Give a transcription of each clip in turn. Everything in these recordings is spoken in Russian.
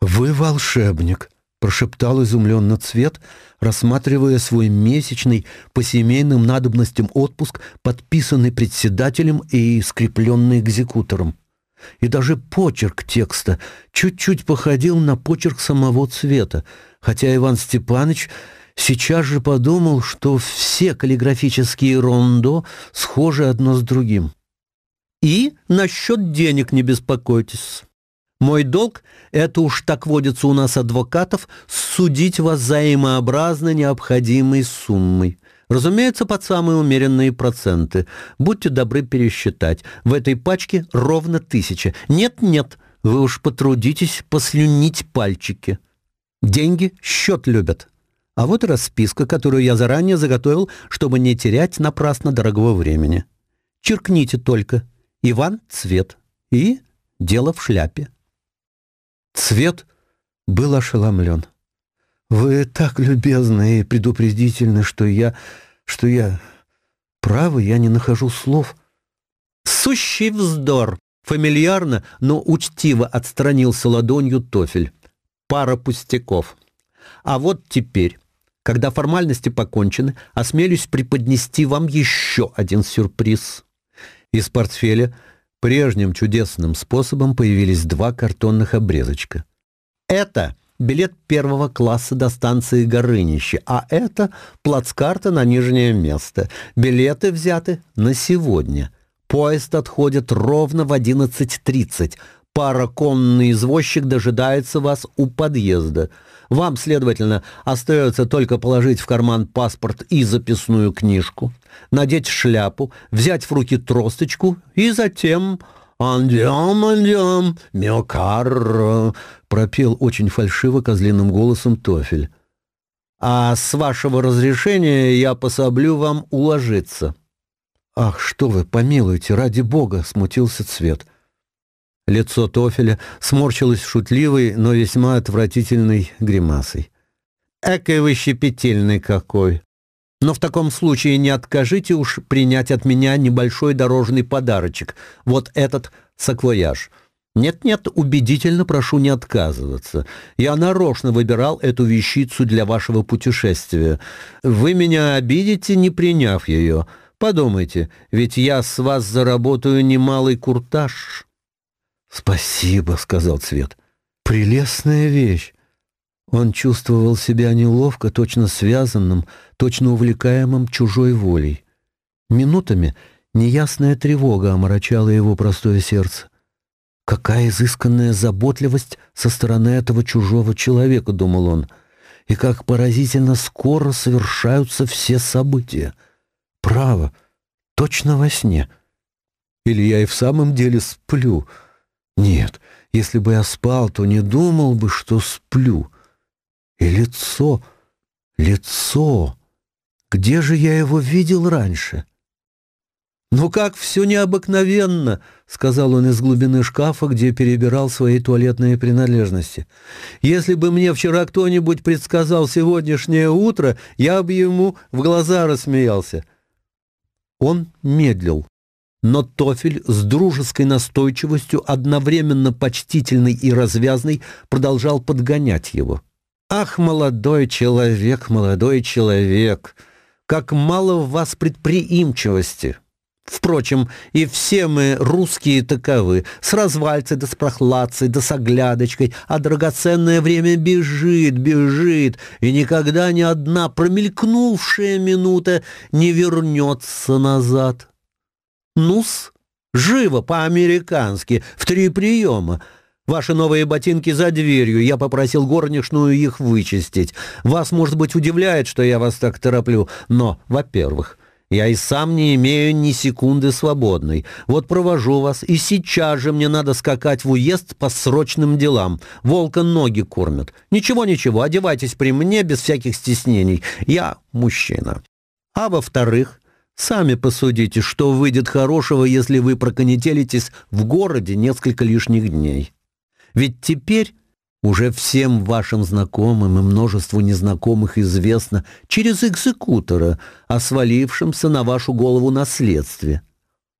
«Вы волшебник», — прошептал изумленно Цвет, рассматривая свой месячный по семейным надобностям отпуск, подписанный председателем и скрепленный экзекутором. И даже почерк текста чуть-чуть походил на почерк самого Цвета, хотя Иван Степанович сейчас же подумал, что все каллиграфические рондо схожи одно с другим. «И насчет денег не беспокойтесь». Мой долг – это уж так водится у нас адвокатов, судить вас взаимообразно необходимой суммой. Разумеется, под самые умеренные проценты. Будьте добры пересчитать. В этой пачке ровно тысяча. Нет-нет, вы уж потрудитесь послюнить пальчики. Деньги счет любят. А вот расписка, которую я заранее заготовил, чтобы не терять напрасно дорогого времени. Черкните только. Иван Цвет. И дело в шляпе. Свет был ошеломлен. «Вы так любезны и предупредительны, что я... что я... право, я не нахожу слов». «Сущий вздор!» — фамильярно, но учтиво отстранился ладонью Тофель. «Пара пустяков. А вот теперь, когда формальности покончены, осмелюсь преподнести вам еще один сюрприз». Из портфеля — прежним чудесным способом появились два картонных обрезочка. Это билет первого класса до станции Горынище, а это плацкарта на нижнее место. Билеты взяты на сегодня. Поезд отходит ровно в 11.30. Параконный извозчик дожидается вас у подъезда – вам, следовательно, остается только положить в карман паспорт и записную книжку, надеть шляпу, взять в руки тросточку и затем... «Андем, андем, миокар!» — пропел очень фальшиво козлиным голосом Тофель. «А с вашего разрешения я пособлю вам уложиться». «Ах, что вы, помилуйте, ради бога!» — смутился Цвет. Лицо Тофеля сморщилось шутливой, но весьма отвратительной гримасой. «Экой вы щепетильный какой! Но в таком случае не откажите уж принять от меня небольшой дорожный подарочек, вот этот саквояж». «Нет-нет, убедительно прошу не отказываться. Я нарочно выбирал эту вещицу для вашего путешествия. Вы меня обидите, не приняв ее. Подумайте, ведь я с вас заработаю немалый куртаж». «Спасибо», — сказал Цвет. «Прелестная вещь!» Он чувствовал себя неловко, точно связанным, точно увлекаемым чужой волей. Минутами неясная тревога омрачала его простое сердце. «Какая изысканная заботливость со стороны этого чужого человека», — думал он, — «и как поразительно скоро совершаются все события. Право, точно во сне. Или я и в самом деле сплю», Нет, если бы я спал, то не думал бы, что сплю. И лицо, лицо, где же я его видел раньше? «Ну как все необыкновенно!» — сказал он из глубины шкафа, где перебирал свои туалетные принадлежности. «Если бы мне вчера кто-нибудь предсказал сегодняшнее утро, я бы ему в глаза рассмеялся». Он медлил. но Тофель с дружеской настойчивостью одновременно почтительный и развязный продолжал подгонять его. «Ах, молодой человек, молодой человек, как мало в вас предприимчивости!» Впрочем, и все мы, русские, таковы, с развальцей да с прохладцей да с оглядочкой, а драгоценное время бежит, бежит, и никогда ни одна промелькнувшая минута не вернется назад. Нус, живо, по-американски, в три приема. Ваши новые ботинки за дверью, я попросил горничную их вычистить. Вас, может быть, удивляет, что я вас так тороплю, но, во-первых, я и сам не имею ни секунды свободной. Вот провожу вас, и сейчас же мне надо скакать в уезд по срочным делам. Волка ноги кормят. Ничего-ничего, одевайтесь при мне без всяких стеснений. Сами посудите, что выйдет хорошего, если вы проконетелитесь в городе несколько лишних дней. Ведь теперь уже всем вашим знакомым и множеству незнакомых известно через экзекутора о свалившемся на вашу голову наследстве.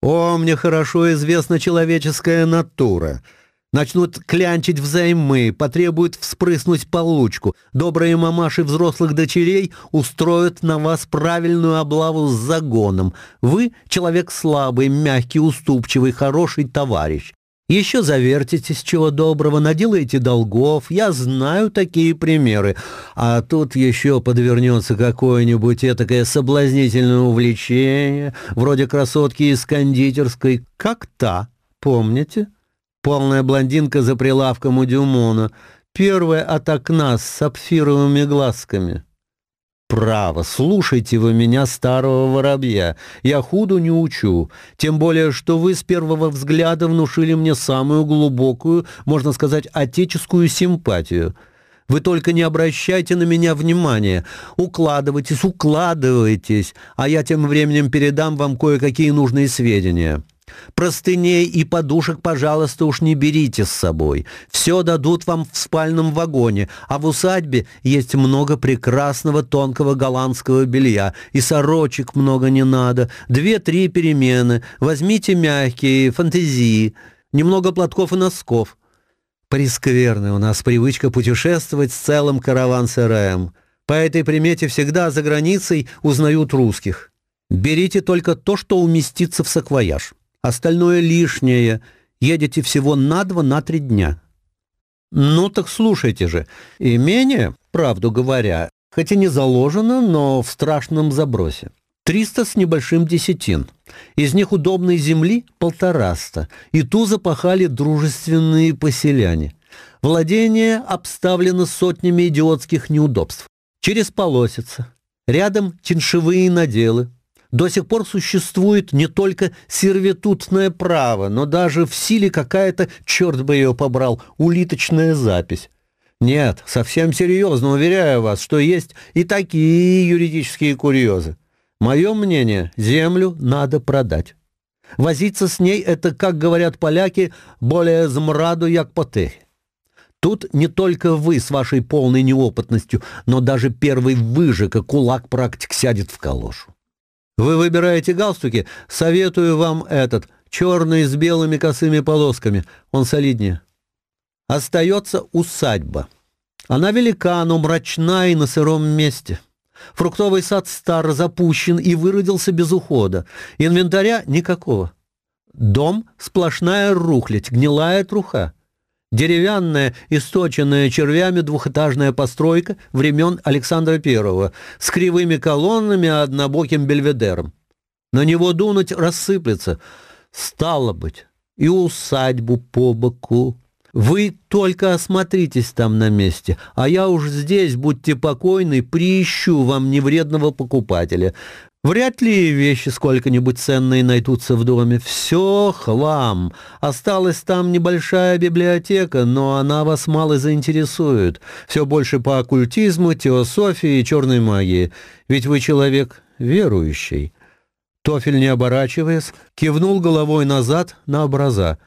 О, мне хорошо известна человеческая натура — Начнут клянчить взаймы, потребуют вспрыснуть получку. Добрые мамаши взрослых дочерей устроят на вас правильную облаву с загоном. Вы — человек слабый, мягкий, уступчивый, хороший товарищ. Еще завертитесь чего доброго, наделаете долгов. Я знаю такие примеры. А тут еще подвернется какое-нибудь этакое соблазнительное увлечение, вроде красотки из кондитерской, как та, помните?» полная блондинка за прилавком у Дюмона, первая от окна с сапфировыми глазками. «Право, слушайте вы меня, старого воробья. Я худу не учу. Тем более, что вы с первого взгляда внушили мне самую глубокую, можно сказать, отеческую симпатию. Вы только не обращайте на меня внимания. Укладывайтесь, укладывайтесь, а я тем временем передам вам кое-какие нужные сведения». Простыней и подушек, пожалуйста, уж не берите с собой. Все дадут вам в спальном вагоне, а в усадьбе есть много прекрасного тонкого голландского белья, и сорочек много не надо. Две-три перемены. Возьмите мягкие, фантазии, немного платков и носков. Прескверная у нас привычка путешествовать с целым караван-сараем. По этой примете всегда за границей узнают русских. Берите только то, что уместится в саквояж остальное лишнее. Едете всего на два, на три дня. Ну так слушайте же, имение, правду говоря, хоть и не заложено, но в страшном забросе. триста с небольшим десятин. Из них удобной земли полтораста. И ту запахали дружественные поселяне. Владение обставлено сотнями идиотских неудобств. Через полосица. Рядом чиншевые наделы. до сих пор существует не только сервитутное право, но даже в силе какая-то, черт бы ее побрал, улиточная запись. Нет, совсем серьезно, уверяю вас, что есть и такие юридические курьезы. Мое мнение, землю надо продать. Возиться с ней — это, как говорят поляки, более змраду, як потехи. Тут не только вы с вашей полной неопытностью, но даже первый выжига Вы выбираете галстуки? Советую вам этот. Черный с белыми косыми полосками. Он солиднее. Остается усадьба. Она велика, но мрачна и на сыром месте. Фруктовый сад стар, запущен и выродился без ухода. Инвентаря никакого. Дом — сплошная рухлядь, гнилая труха деревянная, источенная червями двухэтажная постройка времен Александра I с кривыми колоннами и а однобоким бельведером. На него дунуть рассыплется. Стало быть, и усадьбу по боку. Вы только осмотритесь там на месте, а я уж здесь, будьте покойны, приищу вам невредного покупателя. Вряд ли вещи сколько-нибудь ценные найдутся в доме. Все хлам. Осталась там небольшая библиотека, но она вас мало заинтересует. Все больше по оккультизму, теософии и черной магии. Ведь вы человек верующий». Тофель, не оборачиваясь, кивнул головой назад на образа.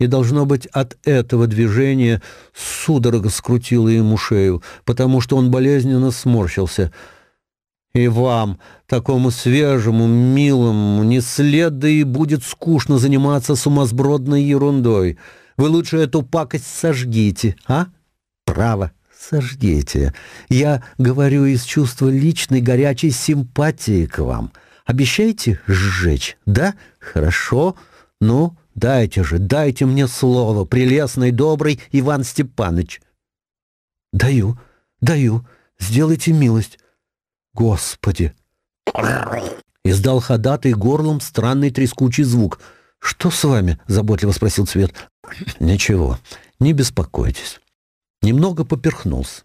И, должно быть, от этого движения судорога скрутила ему шею, потому что он болезненно сморщился — и вам, такому свежему, милому, не следы и будет скучно заниматься сумасбродной ерундой. Вы лучше эту пакость сожгите, а? Право, сожгите. Я говорю из чувства личной горячей симпатии к вам. Обещаете сжечь, да? Хорошо. Ну, дайте же, дайте мне слово, прелестный, добрый Иван Степанович. Даю, даю. Сделайте милость. «Господи!» Издал ходатый горлом странный трескучий звук. «Что с вами?» — заботливо спросил Цвет. «Ничего, не беспокойтесь». Немного поперхнулся.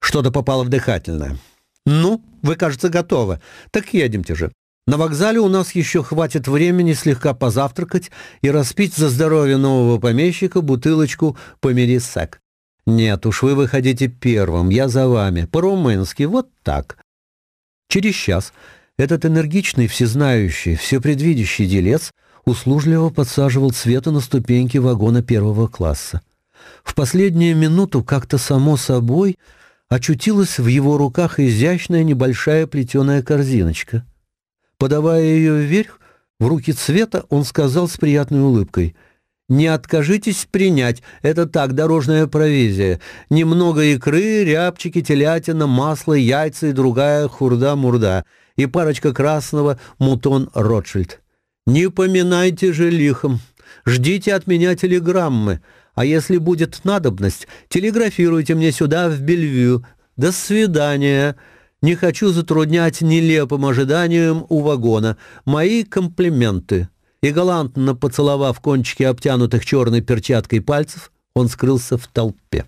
Что-то попало в дыхательное. «Ну, вы, кажется, готовы. Так едемте же. На вокзале у нас еще хватит времени слегка позавтракать и распить за здоровье нового помещика бутылочку померисак. Нет уж, вы выходите первым, я за вами. По-румынски, вот так. Через час этот энергичный, всезнающий, всепредвидящий делец услужливо подсаживал Света на ступеньки вагона первого класса. В последнюю минуту как-то само собой очутилась в его руках изящная небольшая плетеная корзиночка. Подавая ее вверх, в руки Цвета он сказал с приятной улыбкой — не откажитесь принять, это так, дорожная провизия. Немного икры, рябчики, телятина, масло, яйца и другая хурда-мурда. И парочка красного мутон Ротшильд. Не поминайте же лихом. Ждите от меня телеграммы. А если будет надобность, телеграфируйте мне сюда, в Бельвью. До свидания. Не хочу затруднять нелепым ожиданием у вагона. Мои комплименты» и галантно поцеловав кончики обтянутых черной перчаткой пальцев, он скрылся в толпе.